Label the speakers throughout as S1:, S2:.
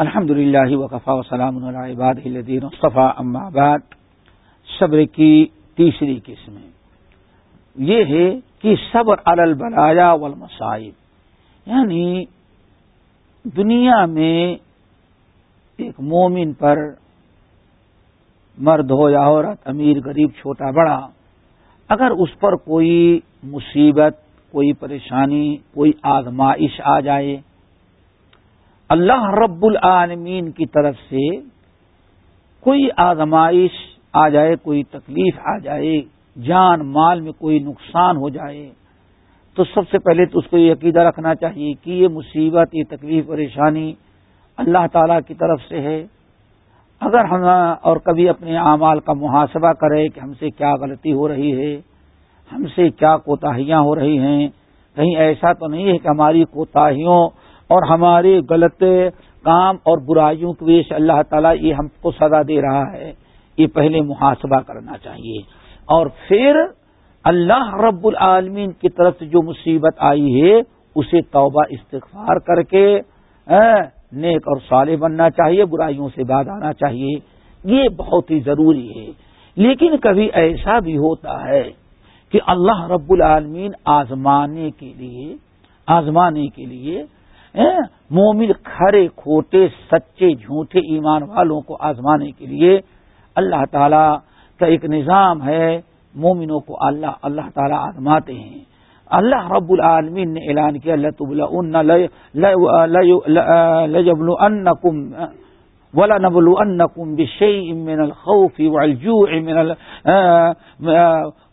S1: الحمد للہ وقفا وسلام عباد مصطفیٰ بعد۔ صبر کی تیسری قسم یہ ہے کہ صبر البلایا والمصائب۔ یعنی دنیا میں ایک مومن پر مرد ہو یا عورت، امیر، غریب، چھوٹا، بڑا، اگر اس پر کوئی مصیبت، کوئی پریشانی، کوئی آزمائش آ جائے اللہ رب العالمین کی طرف سے کوئی آزمائش آ جائے، کوئی تکلیف آ جائے، جان، مال میں کوئی نقصان ہو جائے، تو سب سے پہلے تو اس کو یہ عقیدہ رکھنا چاہیے کہ یہ مصیبت، یہ تکلیف، پریشانی اللہ تعالی کی طرف سے ہے۔ اگر ہم اور کبھی اپنے اعمال کا محاسبہ کرے کہ ہم سے کیا غلطی ہو رہی ہے، ہم سے کیا کوتاہیاں ہو رہی ہیں، کہیں ایسا تو نہیں ہے کہ ہماری کوتاہیوں اور ہمارے غلط کام اور برائیوں کی وجہ سے اللہ تعالیٰ یہ ہم کو سزا دے رہا ہے۔ یہ پہلے محاسبہ کرنا چاہیے۔ اور پھر اللہ رب العالمین کی طرف سے جو مصیبت آئی ہے، اسے توبہ استغفار کر کے ہاں، نیک اور صالح بننا چاہیے، برائیوں سے بعد آنا چاہیے۔ یہ بہت ہی ضروری ہے۔ لیکن کبھی ایسا بھی ہوتا ہے کہ اللہ رب العالمین آزمانے کے لیے، آزمانے کے لیے مومن کھڑے کھوٹے سچے جھوٹے ایمان والوں کو آزمانے کے لیے اللہ تعالی کا ایک نظام ہے مومنوں کو اللہ اللہ تعالیٰ آزماتے ہیں اللہ رب العالمین نے اعلان کیا لجبل ولا نبلو انکم بشیء من الخوف والجوع من ال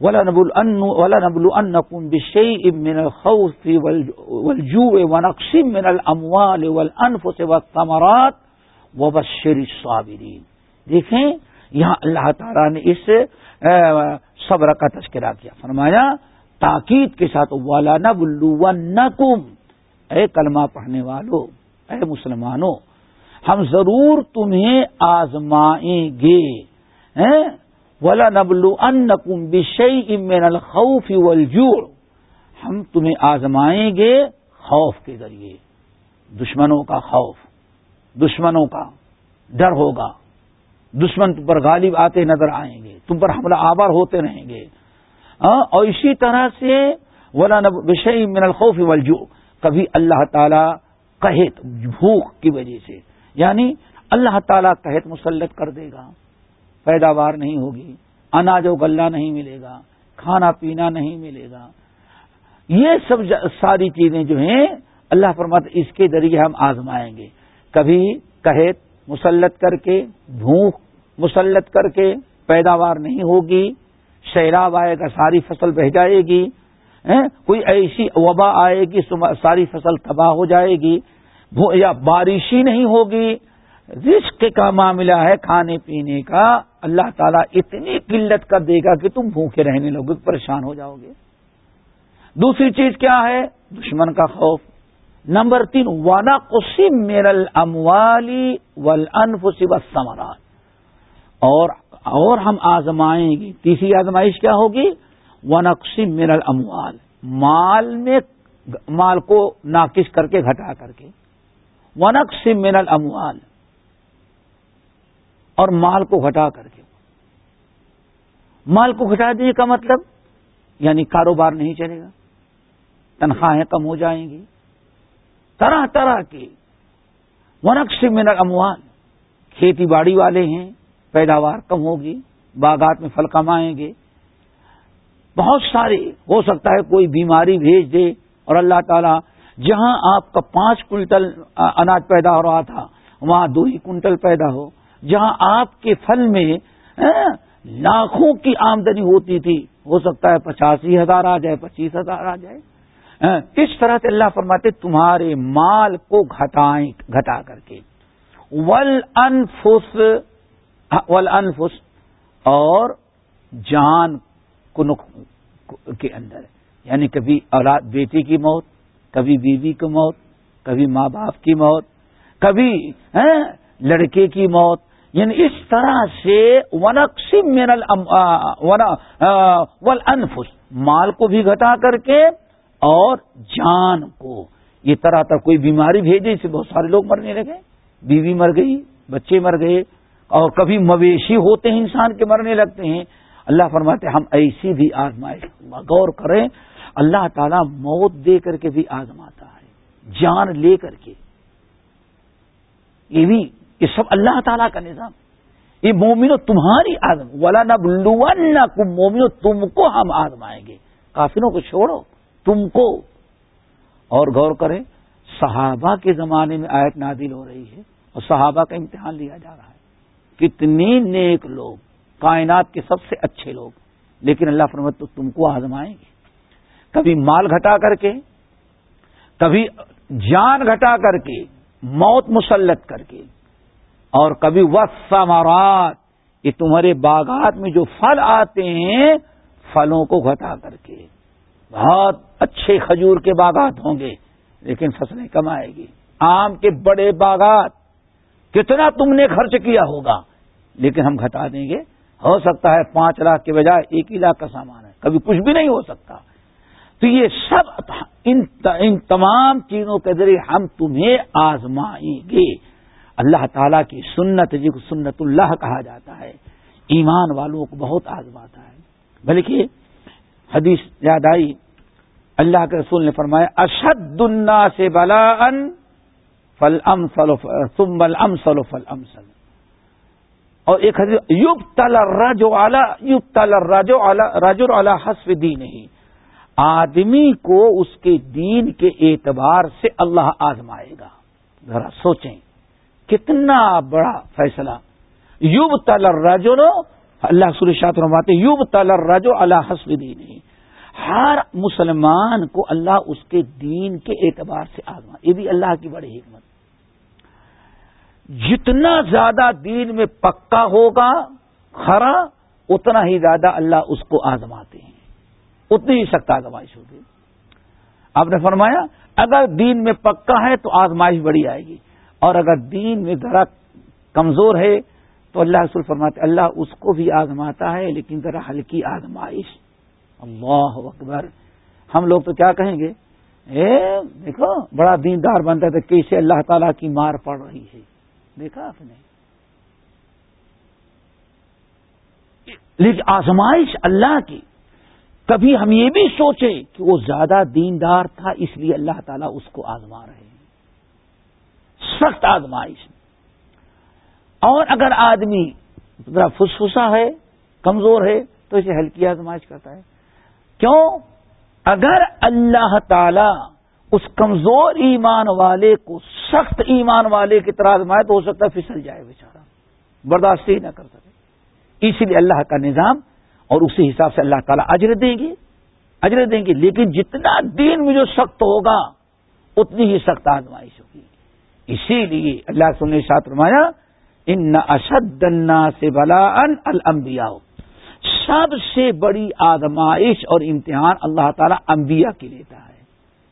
S1: ولا نبل ان ولا نبلو انکم بشیء من الخوف والجوع ونقص من الاموال والانفس والثمرات وبشر الصابرین دیکھیں، یہاں اللہ تعالی نے اس صبر کا تذکرہ کیا۔ فرمایا، تاکید کے ساتھ والا نبلو نکم اے کلمہ پڑھنے والوں اے مسلمانوں ہم ضرور تمہیں آزمائیں گے۔ ولا نبلو ان بشئی امین الخوف والجوع۔ ہم تمہیں آزمائیں گے خوف کے ذریعے۔ دشمنوں کا خوف، دشمنوں کا ڈر ہوگا۔ دشمن تم پر غالب آتے نظر آئیں گے، تم پر حملہ آبار ہوتے رہیں گے۔ ہاں؟ اور اسی طرح سے ولا بشئی من الخوف والجوع۔ کبھی اللہ تعالی قحط، بھوک کی وجہ سے یعنی اللہ تعالیٰ قحط مسلط کر دے گا، پیداوار نہیں ہوگی، اناج و غلہ نہیں ملے گا، کھانا پینا نہیں ملے گا۔ یہ سب ساری چیزیں جو ہیں، اللہ فرمت اس کے ذریعے ہم آزمائیں گے۔ کبھی قحط مسلط کر کے، بھوک مسلط کر کے پیداوار نہیں ہوگی سیلاب آئے گا، ساری فصل بہ جائے گی کوئی ایسی وبا آئے گی ساری فصل تباہ ہو جائے گی یا بارش ہی نہیں ہوگی۔ رزق کا معاملہ ہے کھانے پینے کا۔ اللہ تعالیٰ اتنی قلت کر دے گا کہ تم بھوکے رہنے لوگے پریشان ہو جاؤ گے۔ دوسری چیز کیا ہے؟ دشمن کا خوف۔ نمبر تین وانا قسم میرل اموالی ول سمران اور اور ہم آزمائیں گے۔ تیسری آزمائش کیا ہوگی؟ ونقسم میرل اموال مال میں مال کو ناقص کر کے، گھٹا کر کے۔ ونق من الاموال اور مال کو گھٹا کر کے۔ مال کو گھٹا دینے کا مطلب یعنی کاروبار نہیں چلے گا، تنخواہیں کم ہو جائیں گی۔ طرح طرح کے۔ ونق من الاموال، کھیتی باڑی والے ہیں، پیداوار کم ہوگی، باغات میں پھل کم آئیں گے۔ بہت سارے، ہو سکتا ہے کوئی بیماری بھیج دے اور اللہ تعالیٰ جہاں آپ کا پانچ کنٹل اناج پیدا ہو رہا تھا، وہاں دو ہی کنٹل پیدا ہو، جہاں آپ کے پھل میں لاکھوں کی آمدنی ہوتی تھی، ہو سکتا ہے پچاسی ہزار آ جائے، پچیس ہزار آ جائے۔ اس طرح سے اللہ فرماتے، تمہارے مال کو گھٹائیں، گھٹا کر کے۔ ول انفس ول انفس اور جان کے اندر یعنی کبھی اولاد، بیٹی کی موت کبھی بیوی کی موت، کبھی ماں باپ کی موت، کبھی ہاں، لڑکے کی موت۔ یعنی اس طرح سے ونقسم من مال کو بھی گھٹا کر کے اور جان کو۔ یہ طرح طرح کوئی بیماری بھیجے اسے بہت سارے لوگ مرنے لگے۔ بیوی مر گئی، بچے مر گئے اور کبھی مویشی ہوتے ہیں انسان کے مرنے لگتے ہیں۔ اللہ فرماتے ہم ایسی بھی آزمائش غور کریں، اللہ تعالیٰ موت دے کر کے بھی آزماتا ہے، جان لے کر کے۔ یہ بھی، یہ سب اللہ تعالیٰ کا نظام۔ یہ مومنو تمہاری آزم ولا نہ مومنو تم کو ہم آزمائیں گے۔ کافروں کو چھوڑو، تم کو۔ اور غور کریں، صحابہ کے زمانے میں آیت نادل ہو رہی ہے اور صحابہ کا امتحان لیا جا رہا ہے۔ کتنی نیک لوگ۔ کائنات کے سب سے اچھے لوگ۔ لیکن اللہ فرمت تو تم کو آزمائیں گے۔ کبھی مال گھٹا کر کے، کبھی جان گھٹا کر کے، موت مسلط کر کے، اور کبھی وسامارات یہ تمہارے باغات میں جو پھل آتے ہیں، پھلوں کو گھٹا کر کے۔ بہت اچھے کھجور کے باغات ہوں گے، لیکن فصلیں کم آئے گی۔ آم کے بڑے باغات، کتنا تم نے خرچ کیا ہوگا، لیکن ہم گھٹا دیں گے۔ ہو سکتا ہے پانچ لاکھ کے بجائے ایک ہی لاکھ کا سامان ہے۔ کبھی کچھ بھی نہیں ہو سکتا۔ تو یہ سب ان ان تمام چیزوں کے ذریعے ہم تمہیں آزمائیں گے۔ اللہ تعالیٰ کی سنت جی کو سنت اللہ کہا جاتا ہے، ایمان والوں کو بہت آزماتا ہے۔ بلکہ حدیث یاد آئی، اللہ کے رسول نے فرمایا، اشد النا سے بلا ان فل ام سلو سمبل ام سلو فل ام سل اور ایک حدیث یوب تل راجو اعلی یوب تل راجو راجو اعلی حسف دی نہیں آدمی کو اس کے دین کے اعتبار سے اللہ آزمائے گا۔ ذرا سوچیں، کتنا بڑا فیصلہ۔ یوب تلر راجو نو اللہ سر شاط رماتے یوب تلر راجو اللہ حسب دین ہر مسلمان کو اللہ اس کے دین کے اعتبار سے آزما یہ بھی اللہ کی بڑی حکمت۔ جتنا زیادہ دین میں پکا ہوگا، خرا، اتنا ہی زیادہ اللہ اس کو آزماتے ہیں۔ اتنی ہی سخت آزمائش ہوگی۔ آپ نے فرمایا، اگر دین میں پکا ہے تو آزمائش بڑی آئے گی۔ اور اگر دین میں ذرا کمزور ہے تو اللہ رسول فرماتے، اللہ اس کو بھی آزماتا ہے، لیکن ذرا ہلکی آزمائش۔ اللہ اکبر۔ ہم لوگ تو کیا کہیں گے؟ اے، دیکھو، بڑا دیندار بنتا تھا کیسے اللہ تعالی کی مار پڑ رہی ہے۔ دیکھا آپ نے لیکن آزمائش اللہ کی۔ کبھی ہم یہ بھی سوچیں کہ وہ زیادہ دیندار تھا، اس لیے اللہ تعالیٰ اس کو آزما رہے ہیں۔ سخت آزمائش۔ اور اگر آدمی ذرا فسفسا ہے، کمزور ہے، تو اسے ہلکی آزمائش کرتا ہے۔ کیوں؟ اگر اللہ تعالی اس کمزور ایمان والے کو سخت ایمان والے کی طرح آزمائے تو ہو سکتا ہے پھسل جائے بیچارہ۔ برداشت ہی نہ کر سکے۔ اسی لیے اللہ کا نظام اور اسی حساب سے اللہ تعالیٰ اجر دیں گے۔ اجر دیں گے۔ لیکن جتنا دین میں جو سخت ہوگا، اتنی ہی سخت آزمائش ہوگی۔ اسی لیے اللہ سن نے ساتھ رمایا ان اشد سے بلا ان المبیا سب سے بڑی آزمائش اور امتحان اللہ تعالیٰ انبیاء کی لیتا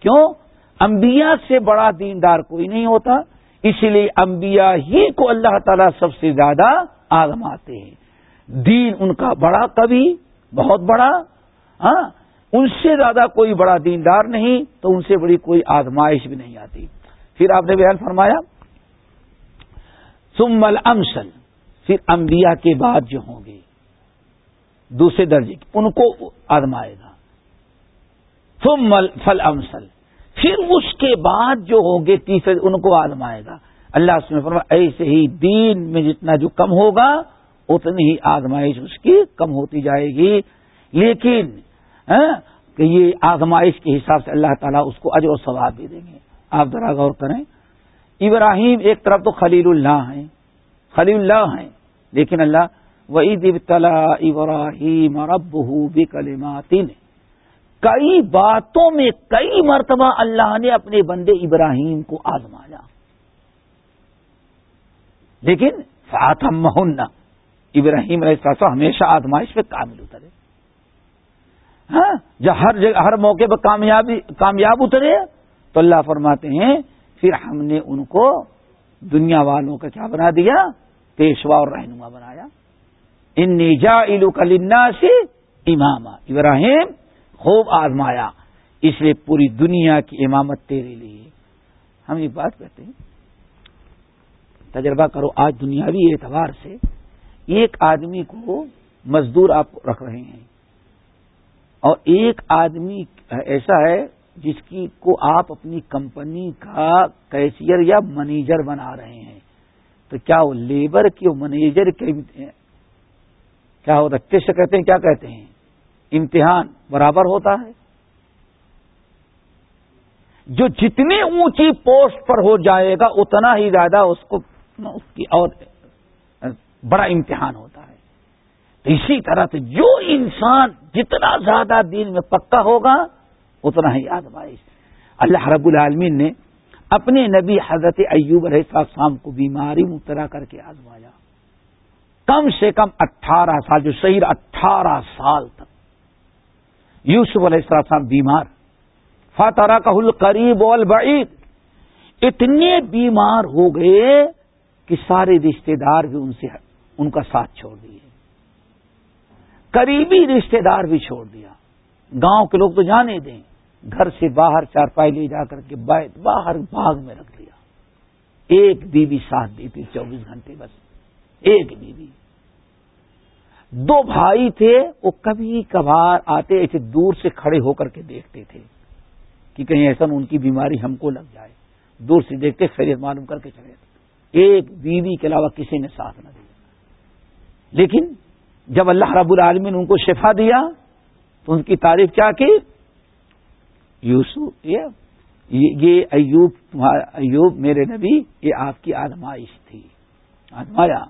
S1: کیوں؟ انبیاء سے بڑا دیندار کوئی نہیں ہوتا، اسی لیے انبیاء ہی کو اللہ تعالیٰ سب سے زیادہ آزماتے ہیں۔ دین ان کا بڑا کبھی، بہت بڑا ہاں ان سے زیادہ کوئی بڑا دیندار نہیں، تو ان سے بڑی کوئی آزمائش بھی نہیں آتی۔ پھر آپ نے بیان فرمایا سمل امسل پھر انبیاء کے بعد جو ہوں گے، دوسرے درجے کی ان کو آزمائے گا۔ سمل فل امسل پھر اس کے بعد جو ہوں گے تیسرے، ان کو آزمائے گا۔ اللہ اس میں فرما ایسے ہی دین میں جتنا جو کم ہوگا، اتنی ہی آزمائش اس کی کم ہوتی جائے گی۔ لیکن ہاں، کہ یہ آزمائش کے حساب سے اللہ تعالیٰ اس کو اجر و ثواب بھی دیں گے۔ آپ ذرا غور کریں۔ ابراہیم ایک طرف تو خلیل اللہ ہیں، خلیل اللہ ہیں، لیکن اللہ وہی دب تلا ابراہیم رب کلماتین کئی باتوں میں کئی مرتبہ اللہ نے اپنے بندے ابراہیم کو آزمایا۔ لیکن فاتم مہنہ ابراہیم علیہ السلام ہمیشہ آزمائش پہ کامل اترے۔ ہاں جب ہر جگہ، ہر موقع پہ کامیابی، کامیاب اترے، تو اللہ فرماتے ہیں، پھر ہم نے ان کو دنیا والوں کا کیا بنا دیا؟ پیشوا اور رہنما بنایا۔ ان نیجا الو کلنا سے امام ابراہیم خوب آزمایا۔ اس لیے پوری دنیا کی امامت تیرے لیے۔ ہم یہ بات کہتے ہیں، تجربہ کرو، آج دنیاوی اعتبار سے ایک آدمی کو مزدور آپ رکھ رہے ہیں۔ اور ایک آدمی ایسا ہے جس کی کو آپ اپنی کمپنی کا کیشیئر یا منیجر بنا رہے ہیں۔ تو کیا وہ لیبر کی منیجر کے کیا وہ رکھتے سے کہتے ہیں؟ کیا کہتے ہیں؟ امتحان برابر ہوتا ہے۔ جو جتنی اونچی پوسٹ پر ہو جائے گا، اتنا ہی زیادہ اس کو، اس کی اور بڑا امتحان ہوتا ہے۔ تو اسی طرح سے جو انسان جتنا زیادہ دین میں پکا ہوگا، اتنا ہی آزمائش۔ اللہ رب العالمین نے اپنے نبی حضرت ایوب علیہ السلام کو بیماری مبتلا کر کے آزمایا۔ کم سے کم اٹھارہ سال، جو شہید اٹھارہ سال یوسف علیہ السلام بیمار۔ فاترا کا قریب البعید اتنے بیمار ہو گئے کہ سارے رشتے دار بھی ان سے ان کا ساتھ چھوڑ دیے۔ قریبی رشتے دار بھی چھوڑ دیا۔ گاؤں کے لوگ تو جانے دیں۔ گھر سے باہر چارپائی لے جا کر کے بیت باہر باغ میں رکھ لیا۔ ایک بیوی ساتھ دیتی چوبیس گھنٹے بس۔ ایک بیوی۔ دو بھائی تھے، وہ کبھی کبھار آتے ایسے دور سے کھڑے ہو کر کے دیکھتے تھے کہ کہیں ایسا ان کی بیماری ہم کو لگ جائے۔ دور سے دیکھتے خیریت معلوم کر کے چلے ایک بیوی کے علاوہ کسی نے ساتھ نہ دیا۔ لیکن جب اللہ رب العالمین ان کو شفا دیا تو ان کی تعریف کیا کی؟ یوسف، یہ ایوب ایوب میرے نبی، یہ آپ کی آزمائش تھی۔ آزمایا۔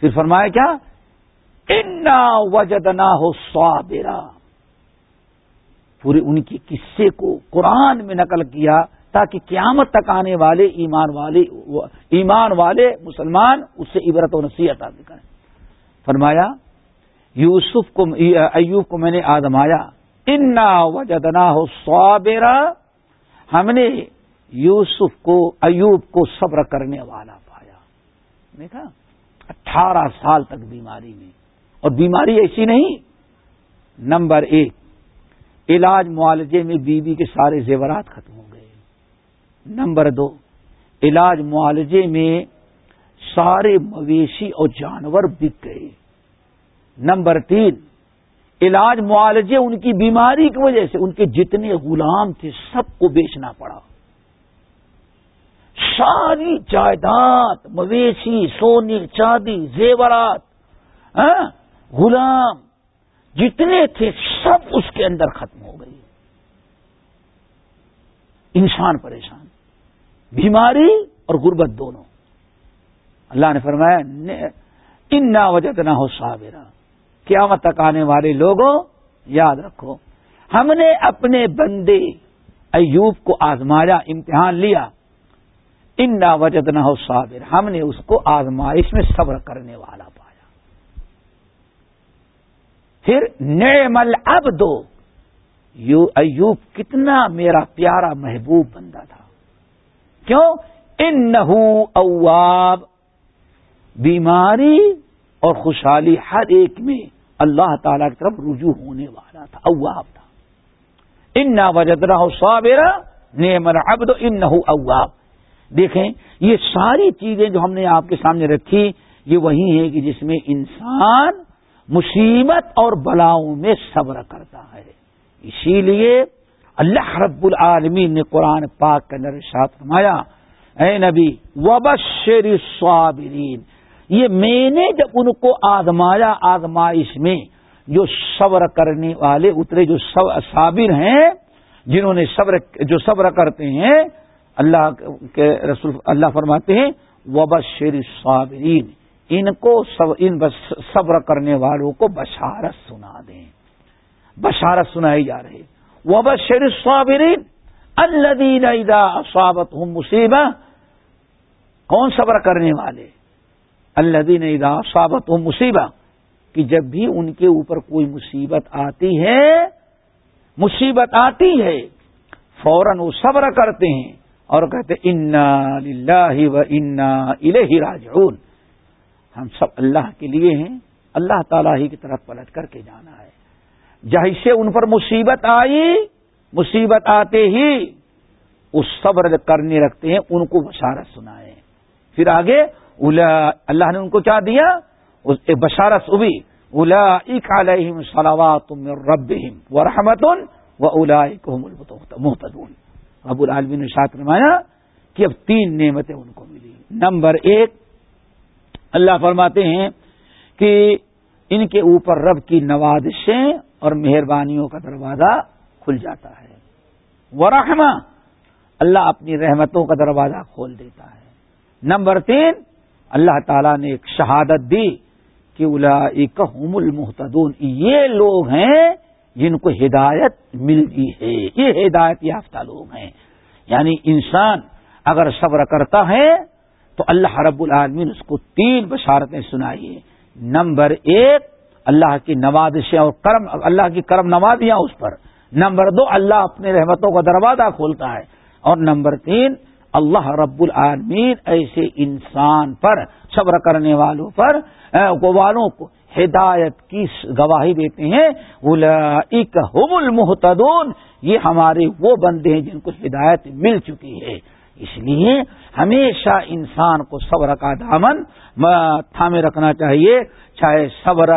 S1: پھر فرمایا کیا؟ وجدنا ہو سوابرا پورے ان کی قصے کو قرآن میں نقل کیا تاکہ قیامت تک آنے والے ایمان والے ایمان والے مسلمان اس سے عبرت و نصیحت حاصل کریں۔ فرمایا، یوسف کو، ایوب کو میں نے آدمایا انا وجدنا ہو سوابرا ہم نے یوسف کو، ایوب کو صبر کرنے والا پایا۔ دیکھا، اٹھارہ سال تک بیماری میں۔ اور بیماری ایسی نہیں۔ نمبر ایک، علاج معالجے میں بیوی بی کے سارے زیورات ختم ہو گئے۔ نمبر دو، علاج معالجے میں سارے مویشی اور جانور بک گئے۔ نمبر تین، علاج معالجے ان کی بیماری کی وجہ سے، ان کے جتنے غلام تھے، سب کو بیچنا پڑا۔ ساری جائیداد، مویشی سونے چاندی، زیورات ہاں؟ غلام جتنے تھے سب اس کے اندر ختم ہو گئی انسان پریشان، بیماری اور غربت دونوں۔ اللہ نے فرمایا ان نہ وجہ نہ ہو صابرہ قیامت تک آنے والے لوگوں یاد رکھو، ہم نے اپنے بندے ایوب کو آزمایا، امتحان لیا۔ ان نہ وجہ نہ ہو صابر ہم نے اس کو آزمائش میں صبر کرنے والا۔ پھر نعم اب دو یو ایوب کتنا میرا پیارا محبوب بندہ تھا۔ کیوں؟ ان اواب، بیماری اور خوشحالی ہر ایک میں اللہ تعالی کی طرف رجوع ہونے والا تھا، اواب تھا۔ ان نہ وجدرا ہو سوابیرا نعم اب دو ان اواب۔ دیکھیں، یہ ساری چیزیں جو ہم نے آپ کے سامنے رکھی، یہ وہی ہیں کہ جس میں انسان مصیبت اور بلاؤں میں صبر کرتا ہے۔ اسی لیے اللہ رب العالمین نے قرآن پاک کا نرشات فرمایا، اے نبی، وبشر صابرین یہ میں نے جب ان کو آزمایا، آزمائش میں جو صبر کرنے والے، اترے جو صابر ہیں، جنہوں نے صبر، جو صبر کرتے ہیں، اللہ کے رسول اللہ فرماتے ہیں، وبشر صابرین ان کو ان صبر کرنے والوں کو بشارت سنا دیں۔ بشارت سنائی جا رہی۔ وہ بس صابرین الدین صابت ہوں مصیبہ کون صبر کرنے والے؟ اللہ ادا صابت ہوں مصیبہ کہ جب بھی ان کے اوپر کوئی مصیبت آتی ہے، مصیبت آتی ہے، فوراً وہ صبر کرتے ہیں اور کہتے انا للہ و انا الہ راجعون۔ ہم سب اللہ کے لیے ہیں، اللہ تعالیٰ ہی کی طرف پلٹ کر کے جانا ہے۔ جہی سے ان پر مصیبت آئی، مصیبت آتے ہی اس صبر کرنے رکھتے ہیں، ان کو بشارت سنائے پھر آگے اللہ نے ان کو کیا دیا؟ بشارت ابھی الا علیہم صلوات من ربہم ورحمت و اولئکہم المحتدون رب العالمین نے ساتھ رمایا کہ اب تین نعمتیں ان کو ملی۔ نمبر ایک اللہ فرماتے ہیں کہ ان کے اوپر رب کی نوازشیں اور مہربانیوں کا دروازہ کھل جاتا ہے۔ ورحمہ اللہ اپنی رحمتوں کا دروازہ کھول دیتا ہے۔ نمبر تین، اللہ تعالیٰ نے ایک شہادت دی کہ الاحم المحتدون یہ لوگ ہیں جن کو ہدایت ملتی ہے۔ یہ ہدایت یافتہ لوگ ہیں۔ یعنی انسان اگر صبر کرتا ہے تو اللہ رب العالمین اس کو تین بشارتیں سنائیے نمبر ایک، اللہ کی نوازشیں اور کرم، اللہ کی کرم نوازیاں اس پر۔ نمبر دو، اللہ اپنے رحمتوں کا دروازہ کھولتا ہے۔ اور نمبر تین، اللہ رب العالمین ایسے انسان پر، صبر کرنے والوں پر والوں کو ہدایت کی گواہی دیتے ہیں۔ ایک حب المحتدون یہ ہمارے وہ بندے ہیں جن کو ہدایت مل چکی ہے۔ اس لیے ہمیشہ انسان کو صبر کا دامن تھامے رکھنا چاہیے، چاہے صبر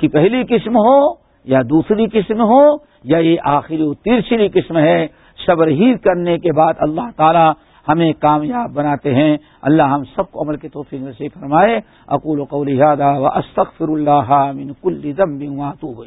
S1: کی پہلی قسم ہو یا دوسری قسم ہو یا یہ آخری تیسری قسم ہے، صبر ہی کرنے کے بعد اللہ تعالی ہمیں کامیاب بناتے ہیں۔ اللہ ہم سب کو عمل کے توفیق سے فرمائے۔ اقول و قول و استغفر اللہ من کل ذنب واتوب